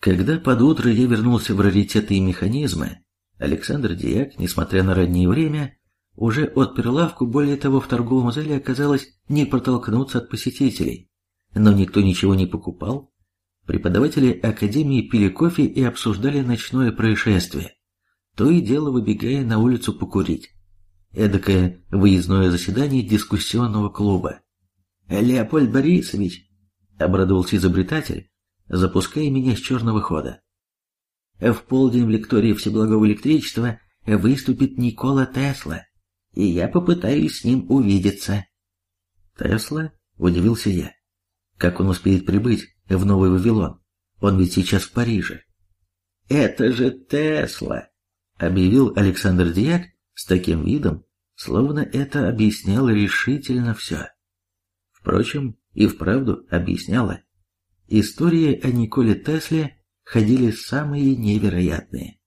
Когда под утро я вернулся в раритеты и механизмы, Александр Диак, несмотря на раннее время, уже отпер лавку, более того, в торговом зале оказалось не протолкнуться от посетителей. Но никто ничего не покупал. Преподаватели академии пили кофе и обсуждали ночное происшествие, то и дело выбегая на улицу покурить. Эдакое выездное заседание дискуссионного клуба. «Леопольд Борисович!» — обрадовался изобретатель, запуская меня с черного хода. В полдень в лектории Всеблагого Электричества выступит Никола Тесла, и я попытаюсь с ним увидеться. Тесла? Удивился я. Как он успеет прибыть в Новый Вавилон? Он ведь сейчас в Париже. Это же Тесла, объявил Александр Диак с таким видом, словно это объясняло решительно все. Впрочем, и вправду объясняло. Истории о Николе Тесле ходили самые невероятные.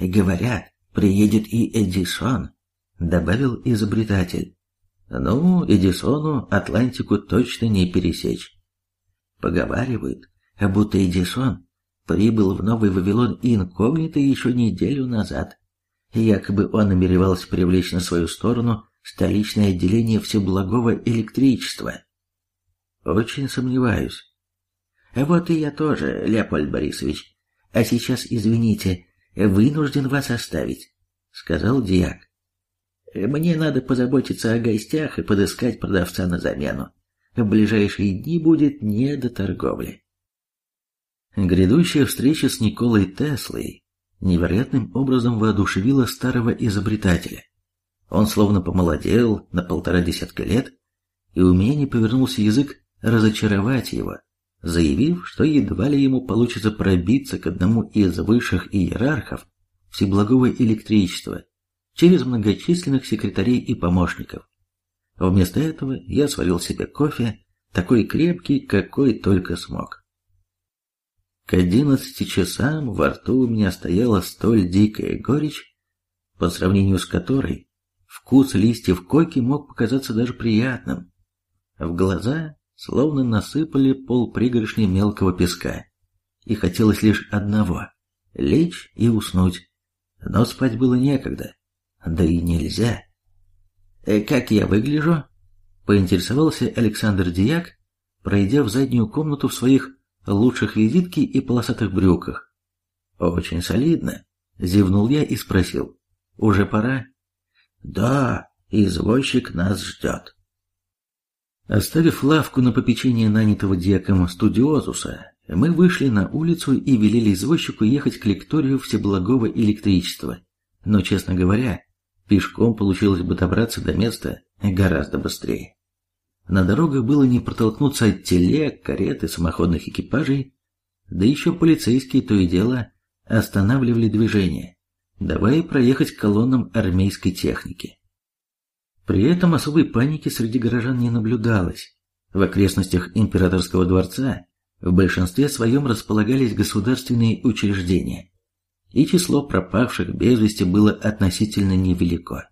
«Говорят, приедет и Эдисон», — добавил изобретатель. «Ну, Эдисону Атлантику точно не пересечь». Поговаривают, будто Эдисон прибыл в Новый Вавилон инкогнито еще неделю назад. Якобы он намеревался привлечь на свою сторону столичное отделение всеблагого электричества. Очень сомневаюсь, вот и я тоже, Леопольд Борисович. А сейчас, извините, вынужден вас оставить, сказал Диак. Мне надо позаботиться о гостях и подыскать продавца на замену. В ближайшие дни будет не до торговли. Грядущая встреча с Николой Теслой невероятным образом воодушевила старого изобретателя. Он словно помолодел на полтора десятка лет, и у меня не повернулся язык разочаровать его заявив, что едва ли ему получится пробиться к одному из высших иерархов всеблагого электричества через многочисленных секретарей и помощников. Вместо этого я сварил себе кофе, такой крепкий, какой только смог. К одиннадцати часам во рту у меня стояла столь дикая горечь, по сравнению с которой вкус листьев коки мог показаться даже приятным. В глаза словно насыпали пол пригоршни мелкого песка. И хотелось лишь одного — лечь и уснуть. Но спать было некогда, да и нельзя. «Э, «Как я выгляжу?» — поинтересовался Александр Дияк, пройдя в заднюю комнату в своих лучших визитке и полосатых брюках. «Очень солидно», — зевнул я и спросил. «Уже пора?» «Да, извозчик нас ждет». Оставив лавку на попечение нанятого дьяком студиозуса, мы вышли на улицу и велели извозчику ехать к лекторию Всеблагого электричества. Но, честно говоря, пешком получилось бы добраться до места гораздо быстрее. На дорогах было не протолкнуться от телег, карет и самоходных экипажей, да еще полицейские то и дело останавливали движение, давая проехать колоннам армейской техники. При этом особой паники среди горожан не наблюдалось. В окрестностях императорского дворца в большинстве своем располагались государственные учреждения, и число пропавших без вести было относительно невелико.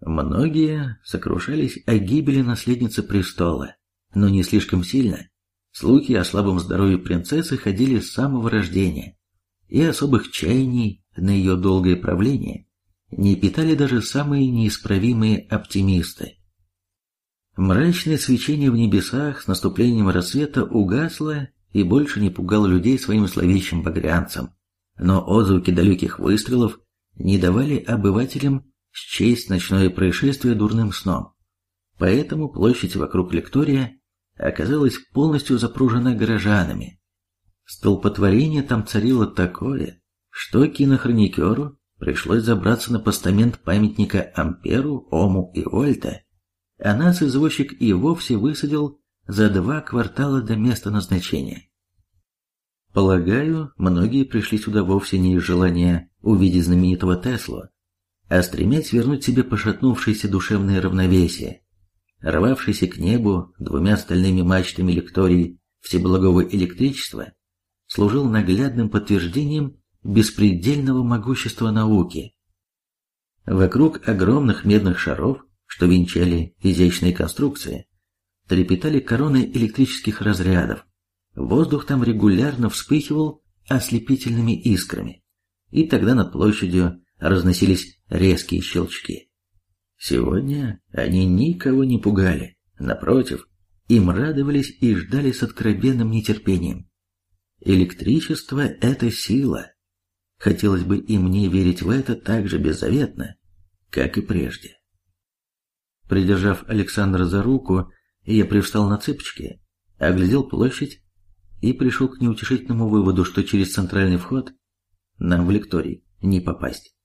Многие сокрушались о гибели наследницы престола, но не слишком сильно. Слухи о слабом здоровье принцессы ходили с самого рождения, и особых чаяний на ее долгое правление не питали даже самые неисправимые оптимисты. Мрачное свечение в небесах с наступлением рассвета угасло и больше не пугало людей своим зловещим багрянцем, но отзвуки далеких выстрелов не давали обывателям счесть ночное происшествие дурным сном. Поэтому площадь вокруг лектория оказалась полностью запружена горожанами. Столпотворение там царило такое, что кинохроникеру Пришлось забраться на постамент памятника Амперу, Ому и Вольта, а нас извозчик и вовсе высадил за два квартала до места назначения. Полагаю, многие пришли сюда вовсе не из желания увидеть знаменитого Теслу, а стремясь вернуть себе пошатнувшееся душевное равновесие. Рвавшийся к небу двумя стальными мачтами лекторий всеблагого электричества служил наглядным подтверждением беспредельного могущества науки. Вокруг огромных медных шаров, что венчали изящные конструкции, трепетали короны электрических разрядов, воздух там регулярно вспыхивал ослепительными искрами, и тогда над площадью разносились резкие щелчки. Сегодня они никого не пугали, напротив, им радовались и ждали с откровенным нетерпением. Электричество — это сила. Хотелось бы и мне верить в это так же беззаветно, как и прежде. Придержав Александра за руку, я привстал на цыпочки, оглядел площадь и пришел к неутешительному выводу, что через центральный вход нам в лекторий не попасть.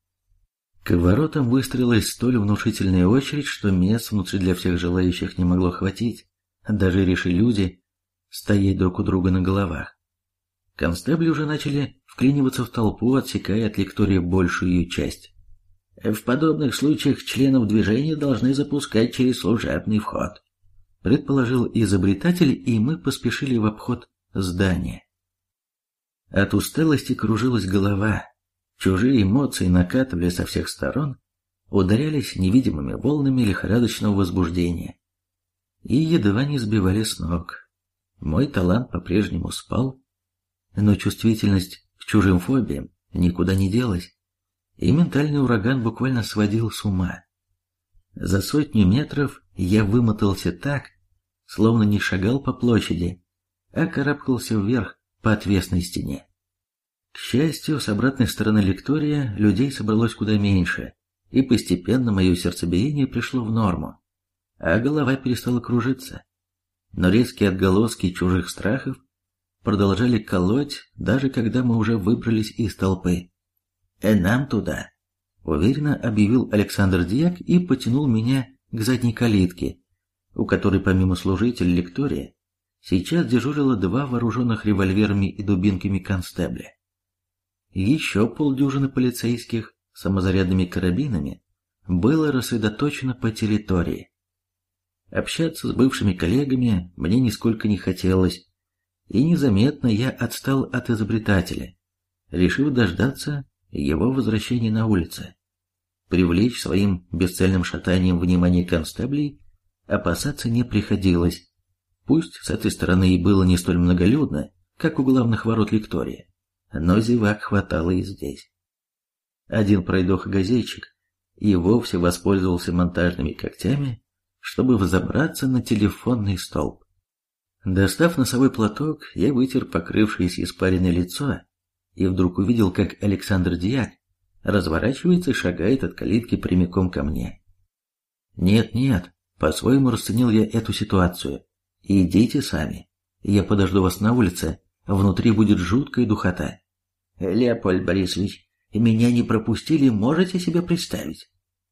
К воротам выстроилась столь внушительная очередь, что мест внутри для всех желающих не могло хватить. Даже решили люди стоять друг у друга на головах. Констебли уже начали вклиниваться в толпу, отсекая от лектория большую часть. В подобных случаях членов движения должны запускать через служебный вход, предположил изобретатель, и мы поспешили в обход здания. От усталости кружилась голова, чужие эмоции накатывали со всех сторон, ударялись невидимыми волнами лихорадочного возбуждения и едва не сбивали с ног. Мой талант по-прежнему спал, но чувствительность чужим фобиям никуда не делась, и ментальный ураган буквально сводил с ума. За сотню метров я вымотался так, словно не шагал по площади, а карабкался вверх по отвесной стене. К счастью, с обратной стороны лектория людей собралось куда меньше, и постепенно мое сердцебиение пришло в норму, а голова перестала кружиться. Но резкие отголоски чужих страхов продолжали колоть, даже когда мы уже выбрались из толпы. «Э, нам туда», — уверенно объявил Александр Дьяк и потянул меня к задней калитке, у которой помимо служителя лектория сейчас дежурило два вооруженных револьверами и дубинками констебля. Еще полдюжины полицейских самозарядными карабинами было рассредоточено по территории. Общаться с бывшими коллегами мне нисколько не хотелось, и незаметно я отстал от изобретателя, решив дождаться его возвращения на улице. Привлечь своим бесцельным шатанием внимание констеблей опасаться не приходилось. Пусть с этой стороны и было не столь многолюдно, как у главных ворот Виктории, но зевак хватало и здесь. Один пройдоха-газетчик и вовсе воспользовался монтажными когтями, чтобы взобраться на телефонный столб. Достав носовой платок, я вытер покрывшееся испаренное лицо и вдруг увидел, как Александр Диак разворачивается и шагает от калитки прямиком ко мне. «Нет-нет», — по-своему расценил я эту ситуацию. «Идите сами. Я подожду вас на улице, внутри будет жуткая духота». «Леопольд Борисович, меня не пропустили, можете себе представить?»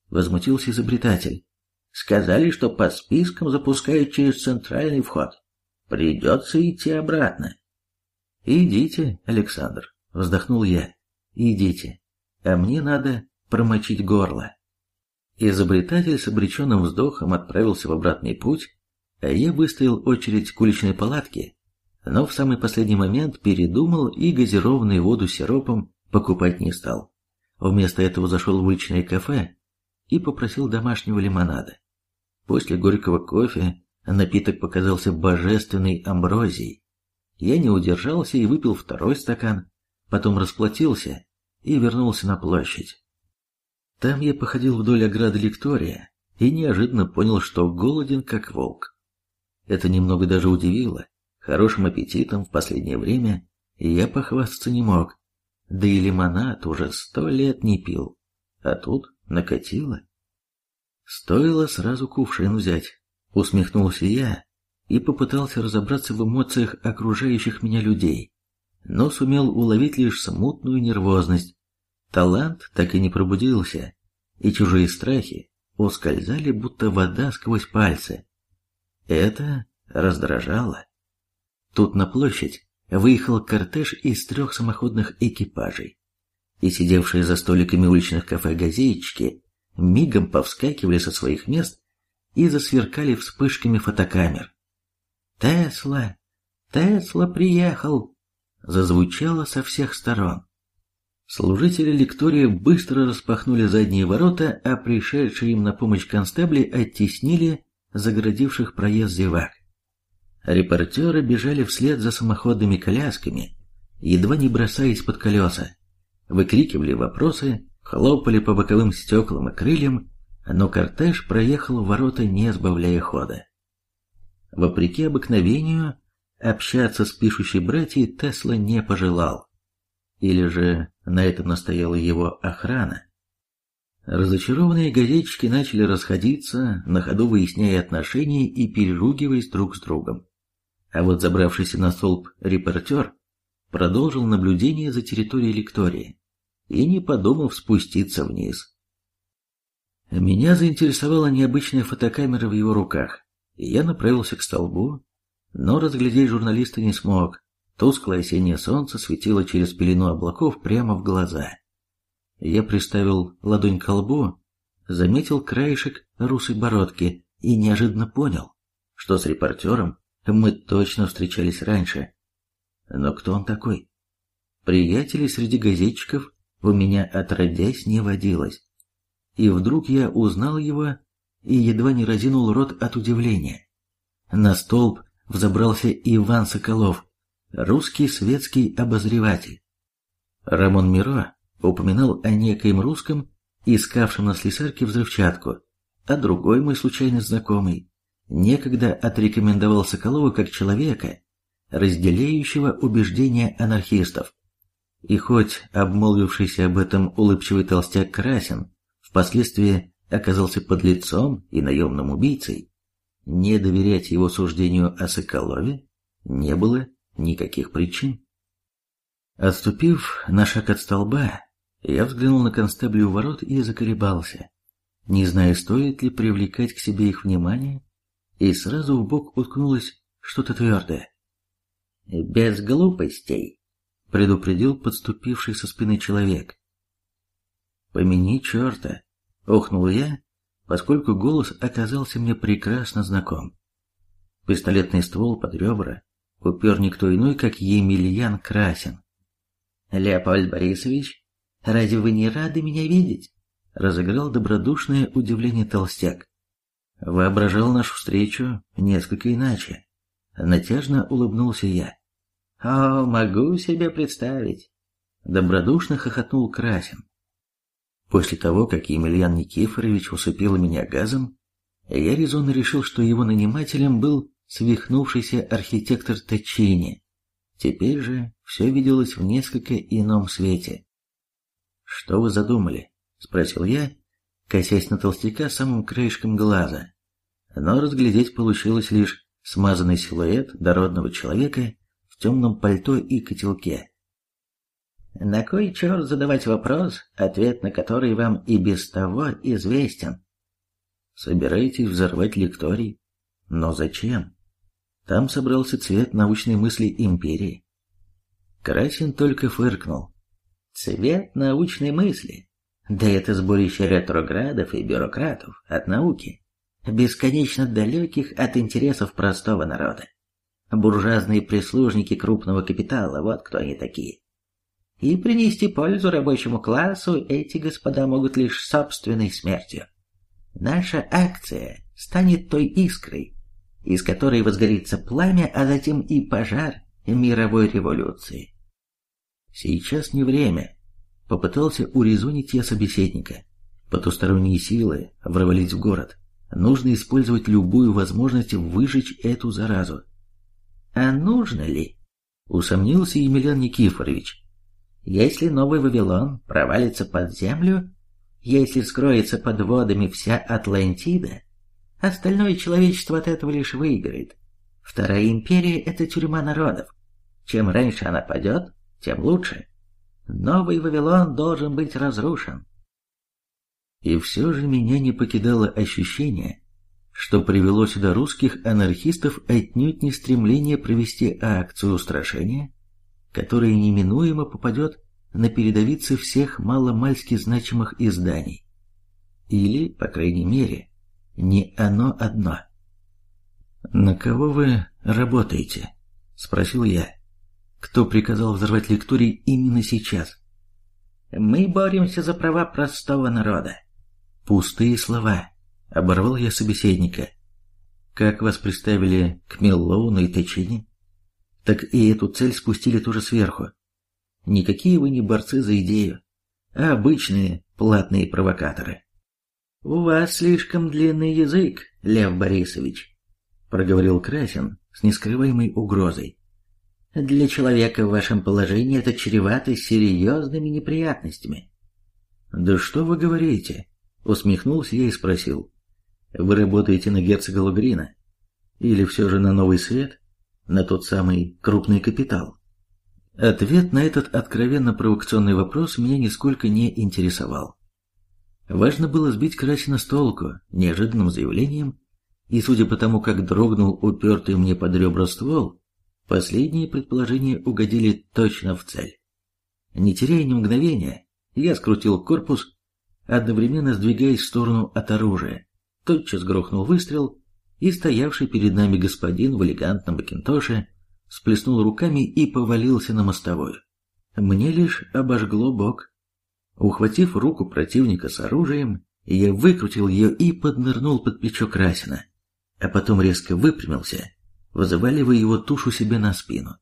Возмутился изобретатель. «Сказали, что по спискам запускают через центральный вход». Придется идти обратно. Идите, Александр, вздохнул я. Идите, а мне надо промочить горло. Изобретатель с обреченным вздохом отправился в обратный путь, а я выстоял очередь к уличной палатке, но в самый последний момент передумал и газированную воду сиропом покупать не стал. Вместо этого зашел в уличное кафе и попросил домашнего лимонада. После горького кофе Напиток показался божественной амброзией. Я не удержался и выпил второй стакан, потом расплатился и вернулся на площадь. Там я походил вдоль ограды Лектория и неожиданно понял, что голоден как волк. Это немного даже удивило. Хорошим аппетитом в последнее время я похвастаться не мог, да и лимонад уже сто лет не пил, а тут накатило. Стоило сразу кувшин взять, Усмехнулся я и попытался разобраться в эмоциях окружающих меня людей, но сумел уловить лишь смутную нервозность. Талант так и не пробудился, и чужие страхи ускользали, будто вода сквозь пальцы. Это раздражало. Тут на площадь выехал кортеж из трех самоходных экипажей, и сидевшие за столиками уличных кафе газетчики мигом повскакивали со своих мест и засверкали вспышками фотокамер. «Тесла! Тесла приехал!» зазвучало со всех сторон. Служители лектория быстро распахнули задние ворота, а пришедшие им на помощь констебли оттеснили загородивших проезд зевак. Репортеры бежали вслед за самоходными колясками, едва не бросаясь под колеса, выкрикивали вопросы, хлопали по боковым стеклам и крыльям, но кортеж проехал ворота, не сбавляя хода. Вопреки обыкновению, общаться с пишущей братьей Тесла не пожелал. Или же на этом настояла его охрана. Разочарованные газетчики начали расходиться, на ходу выясняя отношения и переругиваясь друг с другом. А вот забравшийся на столб репортер продолжил наблюдение за территорией лектории и не подумав спуститься вниз. Меня заинтересовала необычная фотокамера в его руках, и я направился к столбу, но разглядеть журналиста не смог. Тусклое осеннее солнце светило через пелену облаков прямо в глаза. Я приставил ладонь к лбу, заметил краешек русой бородки и неожиданно понял, что с репортером мы точно встречались раньше. Но кто он такой? Приятелей среди газетчиков у меня отродясь не водилось. И вдруг я узнал его и едва не разинул рот от удивления. На столб взобрался Иван Соколов, русский светский обозреватель. Рамон Миро упоминал о некоем русском, искавшем на слесарке взрывчатку, а другой мой случайный знакомый некогда отрекомендовал Соколова как человека, разделяющего убеждения анархистов. И хоть обмолвившийся об этом улыбчивый толстяк Красин впоследствии оказался подлецом и наемным убийцей, не доверять его суждению о Соколове не было никаких причин. Отступив на шаг от столба, я взглянул на констеблю ворот и заколебался, не зная, стоит ли привлекать к себе их внимание, и сразу в бок уткнулось что-то твердое. «Без глупостей», — предупредил подступивший со спины человек. «Помяни черта», — охнул я, поскольку голос оказался мне прекрасно знаком. Пистолетный ствол под ребра упер никто иной, как Емельян Красин. «Леопольд Борисович, Разве вы не рады меня видеть?» Разыграл добродушное удивление толстяк. Воображал нашу встречу несколько иначе. Натяжно улыбнулся я. «О, могу себе представить!» Добродушно хохотнул Красин. После того, как Емельян Никифорович усыпил меня газом, я резонно решил, что его нанимателем был свихнувшийся архитектор Точини. Теперь же все виделось в несколько ином свете. «Что вы задумали?» — спросил я, косясь на толстяка самым краешком глаза. Но разглядеть получилось лишь смазанный силуэт дородного человека в темном пальто и котелке. «На кой черт задавать вопрос, ответ на который вам и без того известен?» «Собираетесь взорвать лекторий? Но зачем?» Там собрался цвет научной мысли империи. Красин только фыркнул. Цвет научной мысли. Да это сборище ретроградов и бюрократов от науки, бесконечно далеких от интересов простого народа. Буржуазные прислужники крупного капитала, вот кто они такие. И принести пользу рабочему классу эти господа могут лишь собственной смертью. Наша акция станет той искрой, из которой возгорится пламя, а затем и пожар мировой революции. Сейчас не время. Попытался урезонить я собеседника. Потусторонние силы ворвались в город. Нужно использовать любую возможность выжечь эту заразу. А нужно ли? Усомнился Емельян Никифорович. Если Новый Вавилон провалится под землю, если скроется под водами вся Атлантида, остальное человечество от этого лишь выиграет. Вторая империя – это тюрьма народов. Чем раньше она падет, тем лучше. Новый Вавилон должен быть разрушен. И все же меня не покидало ощущение, что привело сюда русских анархистов отнюдь не стремление провести акцию устрашения, которая неминуемо попадет на передовицы всех маломальски значимых изданий. Или, по крайней мере, не оно одно. «На кого вы работаете?» — спросил я. Кто приказал взорвать лекторий именно сейчас? Мы боремся за права простого народа. Пустые слова. Оборвал я собеседника. Как вас приставили к Меллоуну и Течине? Так и эту цель спустили тоже сверху. Никакие вы не борцы за идею, а обычные платные провокаторы. «У вас слишком длинный язык, Лев Борисович», — проговорил Красин с нескрываемой угрозой. «Для человека в вашем положении это чревато серьезными неприятностями». «Да что вы говорите?» — усмехнулся я и спросил. «Вы работаете на герцога Лугрина? Или все же на новый свет? На тот самый крупный капитал?» Ответ на этот откровенно провокационный вопрос меня нисколько не интересовал. Важно было сбить Красина с толку неожиданным заявлением, и судя по тому, как дрогнул упертый мне под ребра ствол, последние предположения угодили точно в цель. Не теряя ни мгновения, я скрутил корпус, одновременно сдвигаясь в сторону от оружия. Тотчас грохнул выстрел, и стоявший перед нами господин в элегантном макинтоше сплеснул руками и повалился на мостовую. Мне лишь обожгло бок. Ухватив руку противника с оружием, я выкрутил ее и поднырнул под плечо Красина, а потом резко выпрямился, вызываливая его тушу себе на спину.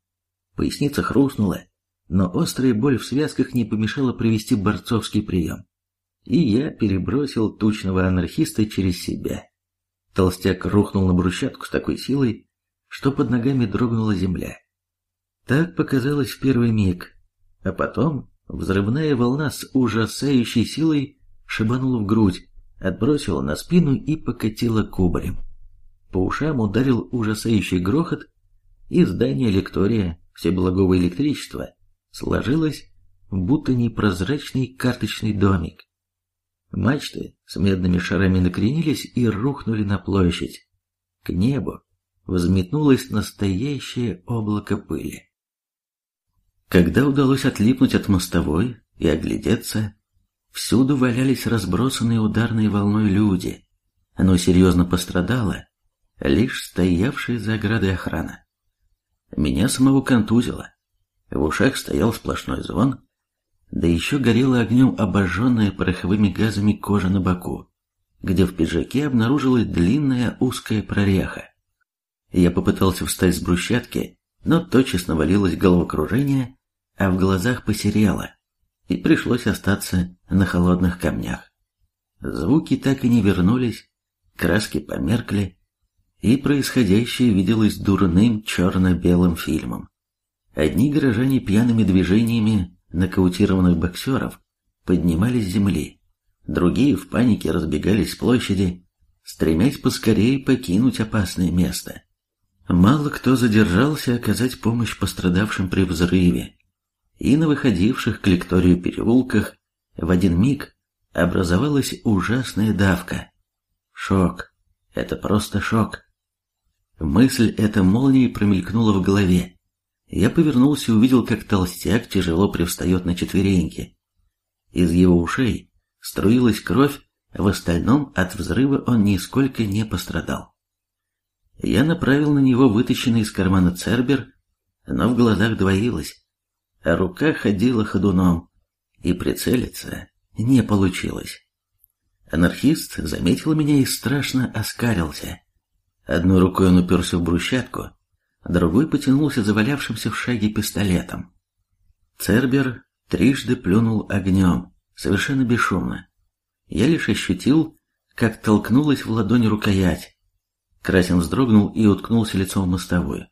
Поясница хрустнула, но острая боль в связках не помешала провести борцовский прием. И я перебросил тучного анархиста через себя. Толстяк рухнул на брусчатку с такой силой, что под ногами дрогнула земля. Так показалось в первый миг, а потом взрывная волна с ужасающей силой шибанула в грудь, отбросила на спину и покатила кубарем. По ушам ударил ужасающий грохот, и здание лектория Всеблагого электричества сложилось, будто непрозрачный карточный домик. Мачты с медными шарами накренились и рухнули на площадь. К небу взметнулось настоящее облако пыли. Когда удалось отлипнуть от мостовой и оглядеться, всюду валялись разбросанные ударной волной люди, но серьезно пострадала лишь стоявшая за оградой охрана. Меня самого контузило. В ушах стоял сплошной звон, да еще горела огнем обожженная пороховыми газами кожа на боку, где в пиджаке обнаружилась длинная узкая прореха. Я попытался встать с брусчатки, но тотчас навалилось головокружение, а в глазах посерело, и пришлось остаться на холодных камнях. Звуки так и не вернулись, краски померкли, и происходящее виделось дурным черно-белым фильмом. Одни горожане пьяными движениями нокаутированных боксеров поднимались с земли, другие в панике разбегались с площади, стремясь поскорее покинуть опасное место. Мало кто задержался оказать помощь пострадавшим при взрыве, и на выходивших к лекторию переулках в один миг образовалась ужасная давка. Шок. Это просто шок. Мысль эта молнией промелькнула в голове. Я повернулся и увидел, как толстяк тяжело привстает на четвереньки. Из его ушей струилась кровь, в остальном от взрыва он нисколько не пострадал. Я направил на него вытащенный из кармана цербер, но в глазах двоилось, а рука ходила ходуном, и прицелиться не получилось. Анархист заметил меня и страшно оскарился. Одной рукой он уперся в брусчатку, другой потянулся за валявшимся в шаге пистолетом. Цербер трижды плюнул огнем, совершенно бесшумно. Я лишь ощутил, как толкнулась в ладонь рукоять, Красин вздрогнул и уткнулся лицом в мостовую.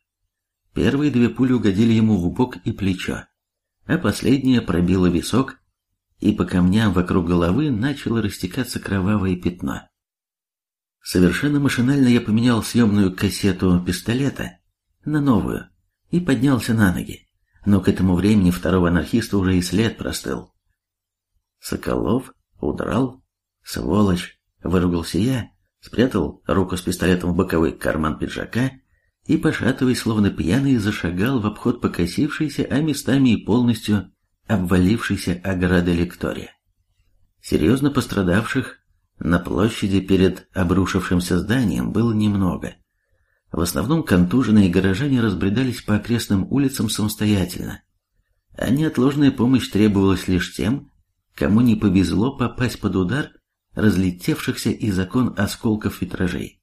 Первые две пули угодили ему в бок и плечо, а последняя пробила висок, и по камням вокруг головы начало растекаться кровавое пятно. Совершенно машинально я поменял съемную кассету пистолета на новую и поднялся на ноги, но к этому времени второго анархиста уже и след простыл. Соколов удрал, сволочь, выругался я спрятал руку с пистолетом в боковой карман пиджака и, пошатываясь, словно пьяный, зашагал в обход покосившейся, а местами и полностью обвалившейся ограды лектория. Серьезно пострадавших на площади перед обрушившимся зданием было немного. В основном контуженные горожане разбредались по окрестным улицам самостоятельно, а неотложная помощь требовалась лишь тем, кому не повезло попасть под удар разлетевшихся из окон осколков витражей.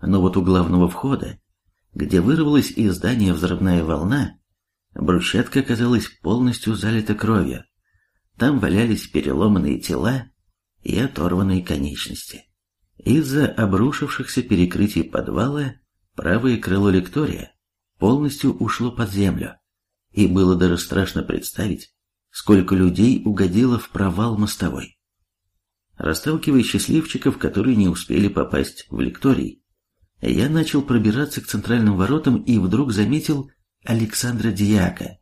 но вот у главного входа, где вырвалась из здания взрывная волна, брусчатка оказалась полностью залита кровью. Там валялись переломанные тела и оторванные конечности. Из-за обрушившихся перекрытий подвала правое крыло лектория полностью ушло под землю, и было даже страшно представить, сколько людей угодило в провал мостовой. Расталкивая счастливчиков, которые не успели попасть в лекторий, я начал пробираться к центральным воротам и вдруг заметил Александра Диака,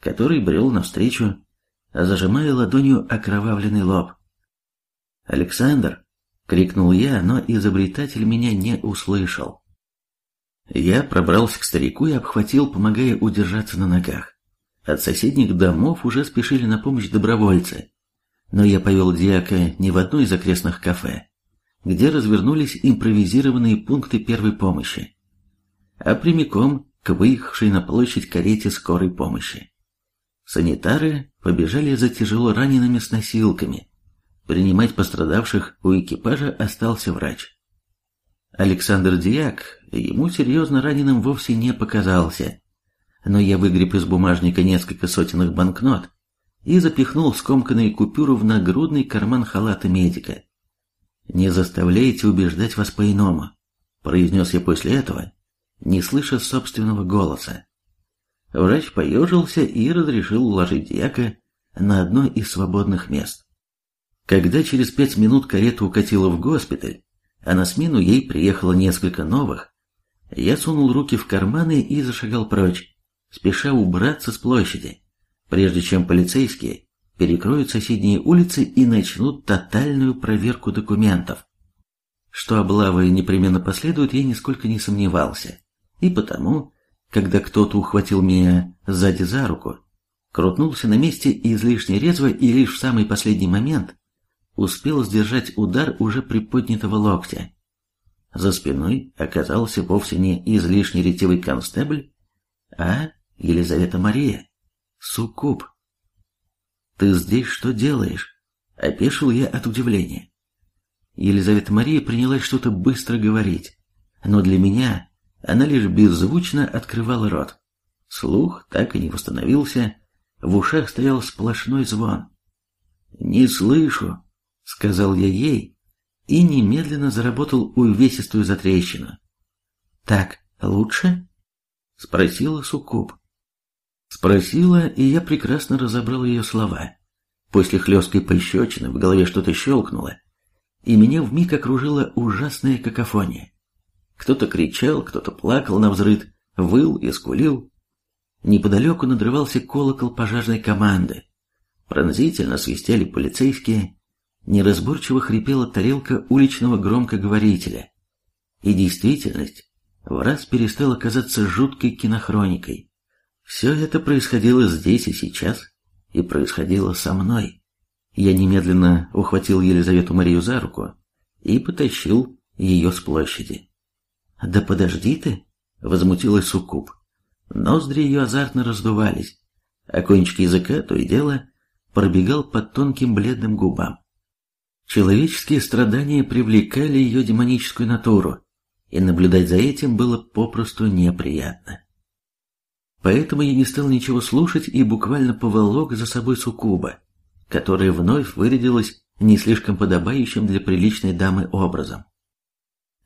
который брел навстречу, зажимая ладонью окровавленный лоб. «Александр!» — крикнул я, но изобретатель меня не услышал. Я пробрался к старику и обхватил, помогая удержаться на ногах. От соседних домов уже спешили на помощь добровольцы, но я повел Диака не в одно из окрестных кафе, где развернулись импровизированные пункты первой помощи, а прямиком к выехавшей на площадь карете скорой помощи. Санитары побежали за тяжело ранеными с носилками. Принимать пострадавших у экипажа остался врач. Александр Диак ему серьезно раненым вовсе не показался, но я выгреб из бумажника несколько сотенных банкнот и запихнул скомканные купюры в нагрудный карман халата медика. «Не заставляйте убеждать вас по-иному», — произнес я после этого, не слыша собственного голоса. Врач поежился и разрешил уложить дьяка на одно из свободных мест. Когда через пять минут карета укатила в госпиталь, а на смену ей приехало несколько новых, я сунул руки в карманы и зашагал прочь, спеша убраться с площади, прежде чем полицейские перекроют соседние улицы и начнут тотальную проверку документов. Что облавы непременно последуют, я нисколько не сомневался, и потому, когда кто-то ухватил меня сзади за руку, крутнулся на месте излишне резво и лишь в самый последний момент успел сдержать удар уже приподнятого локтя. За спиной оказался вовсе не излишне ретивый констебль, а Елизавета Мария, суккуб. «Ты здесь что делаешь?» — опешил я от удивления. Елизавета Мария принялась что-то быстро говорить, но для меня она лишь беззвучно открывала рот. Слух так и не восстановился, в ушах стоял сплошной звон. «Не слышу», — сказал я ей, и немедленно заработал увесистую затрещину. «Так лучше?» — спросила Суккуб. Спросила, и я прекрасно разобрал ее слова. После хлесткой пощечины в голове что-то щелкнуло, и меня вмиг окружила ужасная какофония. Кто-то кричал, кто-то плакал на взрыд, выл и скулил. Неподалеку надрывался колокол пожарной команды. Пронзительно свистели полицейские, неразборчиво хрипела тарелка уличного громкоговорителя. И действительность в раз перестала казаться жуткой кинохроникой. Все это происходило здесь и сейчас, и происходило со мной. Я немедленно ухватил Елизавету Марию за руку и потащил ее с площади. «Да подожди ты!» — возмутилась Суккуб. Ноздри ее азартно раздувались, а кончик языка, то и дело, пробегал под тонким бледным губам. Человеческие страдания привлекали ее демоническую натуру, и наблюдать за этим было попросту неприятно. Поэтому я не стал ничего слушать и буквально поволок за собой суккуба, которая вновь вырядилась не слишком подобающим для приличной дамы образом.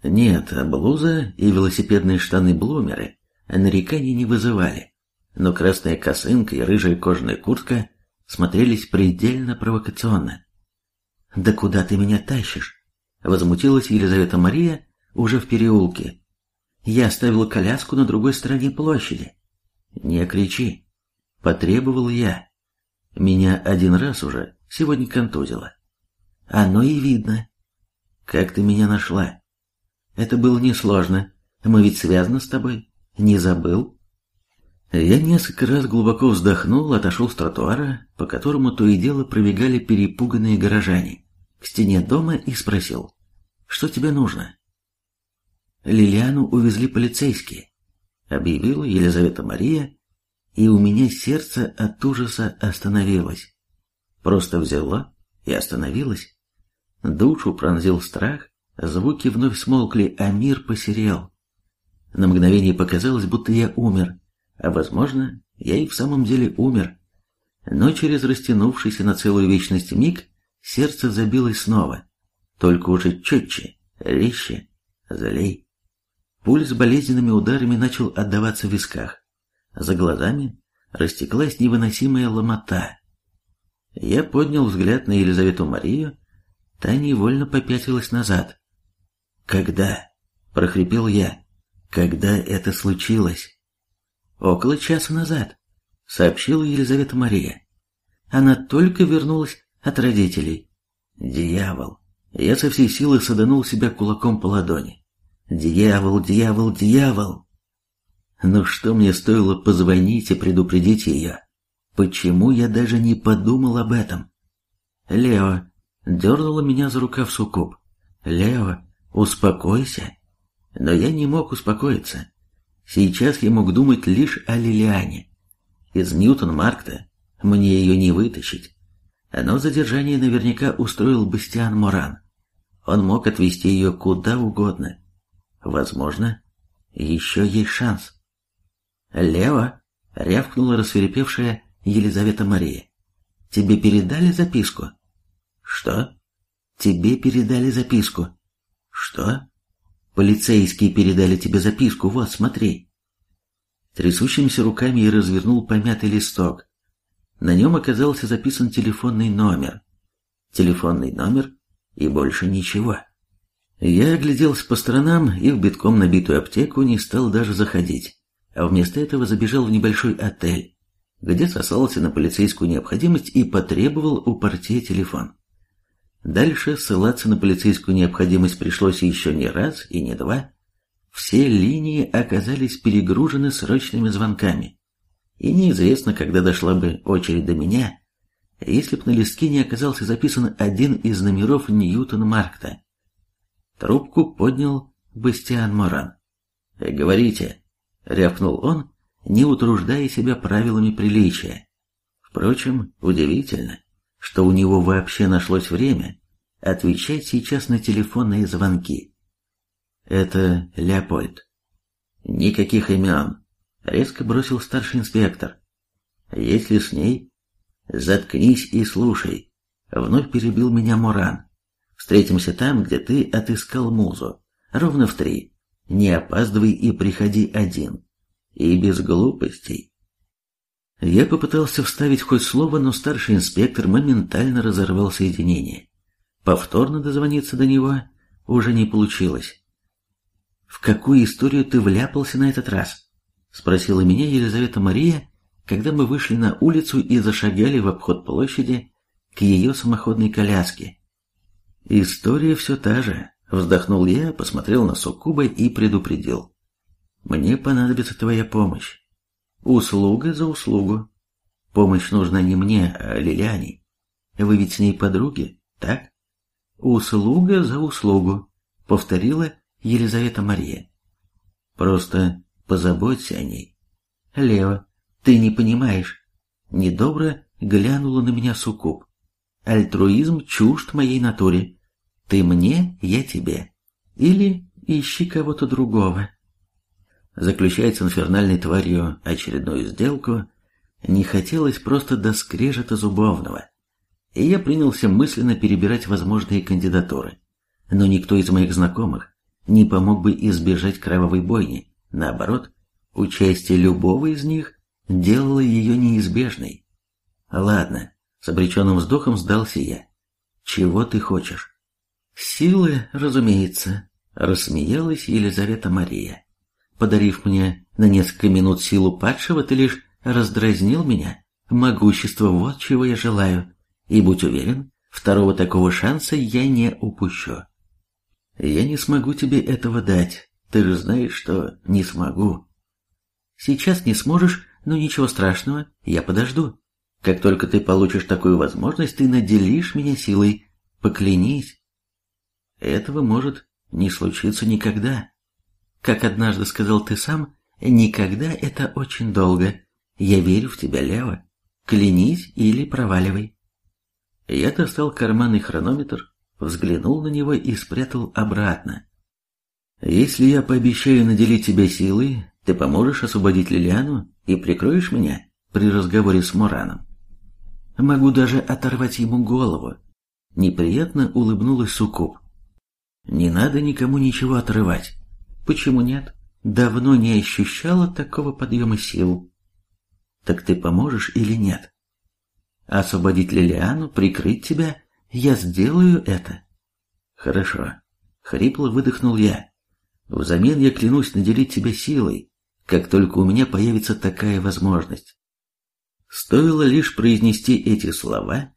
Нет, блуза и велосипедные штаны-блумеры нареканий не вызывали, но красная косынка и рыжая кожаная куртка смотрелись предельно провокационно. «Да куда ты меня тащишь?» — возмутилась Елизавета Мария уже в переулке. «Я оставила коляску на другой стороне площади. «Не кричи!» — потребовал я. Меня один раз уже сегодня контузило. Оно и видно. Как ты меня нашла? Это было несложно. Мы ведь связаны с тобой. Не забыл? Я несколько раз глубоко вздохнул, отошел с тротуара, по которому то и дело пробегали перепуганные горожане, к стене дома и спросил, что тебе нужно? Лилиану увезли полицейские объявила Елизавета Мария, и у меня сердце от ужаса остановилось. Просто взяла и остановилась. Душу пронзил страх Звуки вновь смолкли, а мир посерел. На мгновение показалось, будто я умер, а, возможно, я и в самом деле умер. Но через растянувшийся на целую вечность миг сердце забилось снова, только уже четче, резче, залей. Пульс болезненными ударами начал отдаваться в висках. За глазами растеклась невыносимая ломота. Я поднял взгляд на Елизавету Марию, та невольно попятилась назад. «Когда?» – прохрипел я. «Когда это случилось?» «Около часа назад», – сообщила Елизавета Мария. Она только вернулась от родителей. «Дьявол!» Я со всей силы саданул себя кулаком по ладони. «Дьявол, дьявол, дьявол!» Но что мне стоило позвонить и предупредить ее? Почему я даже не подумал об этом? Лео дернула меня за рукав Суккуб. «Лео, успокойся!» Но я не мог успокоиться. Сейчас я мог думать лишь о Лилиане. Из Ньютон-Маркта мне ее не вытащить. Но задержание наверняка устроил Бастиан Моран. Он мог отвезти ее куда угодно. Возможно, еще есть шанс. «Лео!» — рявкнула рассверепевшая Елизавета Мария. «Тебе передали записку?» «Что?» «Тебе передали записку». «Что?» «Полицейские передали тебе записку, вот, смотри». Трясущимися руками я развернул помятый листок. На нем оказался записан телефонный номер. Телефонный номер и больше ничего. Я огляделся по сторонам и в битком набитую аптеку не стал даже заходить, а вместо этого забежал в небольшой отель, где сослался на полицейскую необходимость и потребовал у портье телефон. Дальше ссылаться на полицейскую необходимость пришлось еще не раз и не два. Все линии оказались перегружены срочными звонками. И неизвестно, когда дошла бы очередь до меня, если б на листке не оказался записан один из номеров Ньютон-Маркта. Трубку поднял Бастиан Моран. «Говорите», — рявкнул он, не утруждая себя правилами приличия. Впрочем, удивительно, что у него вообще нашлось время отвечать сейчас на телефонные звонки. Это Леопольд. Никаких имен. Резко бросил старший инспектор. Если с ней, заткнись и слушай. Вновь перебил меня Моран. Встретимся там, где ты отыскал музу. Ровно в три. Не опаздывай и приходи один. И без глупостей. Я попытался вставить хоть слово, но старший инспектор моментально разорвал соединение. Повторно дозвониться до него уже не получилось. «В какую историю ты вляпался на этот раз?» — спросила меня Елизавета Мария, когда мы вышли на улицу и зашагали в обход площади к ее самоходной коляске, История все та же. Вздохнул я, посмотрел на Суккуба и предупредил. Мне понадобится твоя помощь. Услуга за услугу. Помощь нужна не мне, а Лилиане. Вы ведь с ней подруги, так? Услуга за услугу, повторила Елизавета Мария. Просто позаботься о ней. Лео, ты не понимаешь. Недобро глянула на меня Суккуб. Альтруизм чужд моей натуре. Ты мне, я тебе. Или ищи кого-то другого. Заключать с инфернальной тварью очередную сделку не хотелось просто до скрежета зубовного. И я принялся мысленно перебирать возможные кандидатуры. Но никто из моих знакомых не помог бы избежать кровавой бойни. Наоборот, участие любого из них делало ее неизбежной. Ладно, с обреченным вздохом сдался я. «Чего ты хочешь?» «Силы, разумеется», — рассмеялась Елизавета Мария. «Подарив мне на несколько минут силу падшего, ты лишь раздразнил меня. Могущество — вот чего я желаю. И будь уверен, второго такого шанса я не упущу». «Я не смогу тебе этого дать. Ты же знаешь, что не смогу». «Сейчас не сможешь, но ничего страшного, я подожду. Как только ты получишь такую возможность, ты наделишь меня силой. Поклянись. Этого может не случиться никогда. Как однажды сказал ты сам, никогда это очень долго. Я верю в тебя, Лева. Клянись или проваливай. Я достал карманный хронометр, взглянул на него и спрятал обратно. «Если я пообещаю наделить тебя силой, ты поможешь освободить Лилиану и прикроешь меня при разговоре с Мораном?» «Могу даже оторвать ему голову», — неприятно улыбнулась Сукуб. «Не надо никому ничего отрывать. Почему нет? Давно не ощущала такого подъема сил. Так ты поможешь или нет?» «Освободить Лилиану, прикрыть тебя, я сделаю это». «Хорошо», — хрипло выдохнул я. Взамен я клянусь наделить тебя силой, как только у меня появится такая возможность. Стоило лишь произнести эти слова,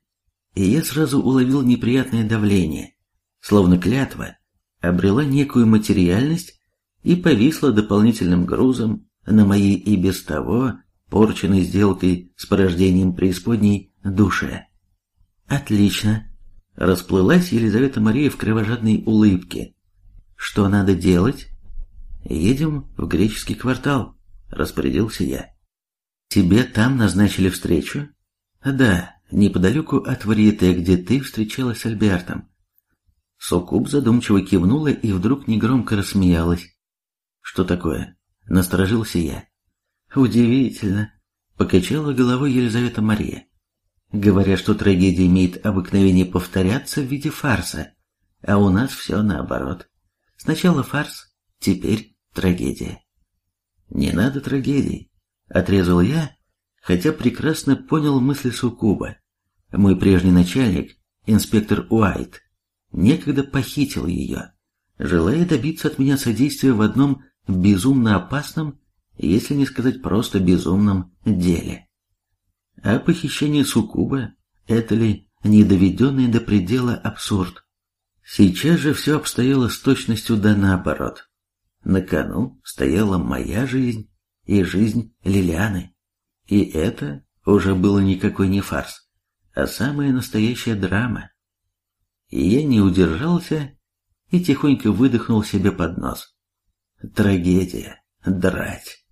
и я сразу уловил неприятное давление, словно клятва обрела некую материальность и повисла дополнительным грузом на моей и без того порченной сделкой с порождением преисподней душе. Отлично. Расплылась Елизавета Мария в кровожадной улыбке, что надо делать? Едем в греческий квартал, распорядился я. Тебе там назначили встречу? Да, неподалеку от Варьете, где ты встречалась с Альбертом. Сокуб задумчиво кивнула и вдруг негромко рассмеялась. Что такое? Насторожился я. Удивительно, покачала головой Елизавета Мария. Говорят, что трагедия имеет обыкновение повторяться в виде фарса, а у нас все наоборот. Сначала фарс, теперь трагедия. Не надо трагедий, отрезал я, хотя прекрасно понял мысли Сукуба. Мой прежний начальник, инспектор Уайт, некогда похитил ее, желая добиться от меня содействия в одном безумно опасном, если не сказать просто безумном деле. А похищение Сукуба – это ли недоведенный до предела абсурд? Сейчас же все обстояло с точностью да наоборот. На кону стояла моя жизнь и жизнь Лилианы. И это уже было никакой не фарс, а самая настоящая драма. И я не удержался и тихонько выдохнул себе под нос. Трагедия, драть.